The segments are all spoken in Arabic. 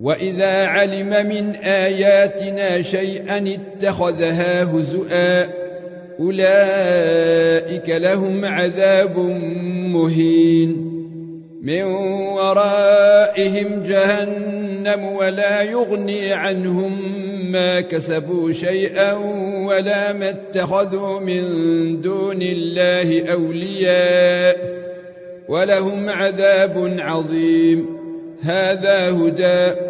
وإذا علم من آياتنا شيئا اتخذها هزؤا أولئك لهم عذاب مهين من ورائهم جهنم ولا يغني عنهم ما كسبوا شيئا ولا ما اتخذوا من دون الله أولياء ولهم عذاب عظيم هذا هدى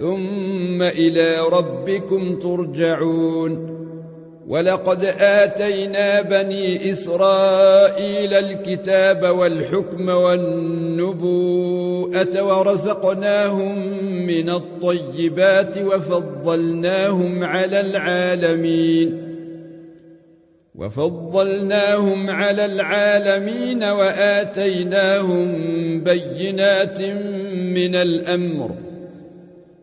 ثم إلى ربكم ترجعون. ولقد آتينا بني إسرائيل الكتاب والحكم والنبوءة ورزقناهم من الطيبات وفضلناهم على العالمين. وفضلناهم على العالمين وآتيناهم بينات من الأمر.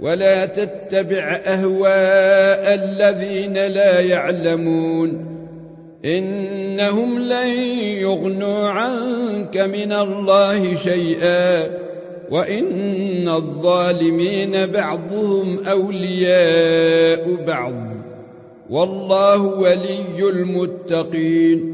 ولا تتبع أهواء الذين لا يعلمون إنهم لن يغنوا عنك من الله شيئا وإن الظالمين بعضهم أولياء بعض والله ولي المتقين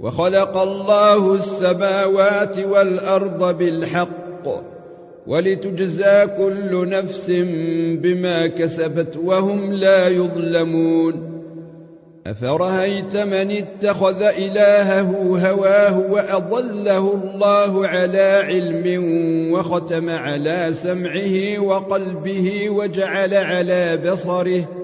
وخلق الله السماوات والأرض بالحق ولتجزى كل نفس بما كسبت وهم لا يظلمون أفرهيت من اتخذ إلهه هواه وأضله الله على علم وختم على سمعه وقلبه وجعل على بصره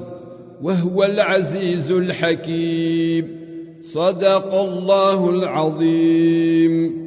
وهو العزيز الحكيم. صدق الله العظيم.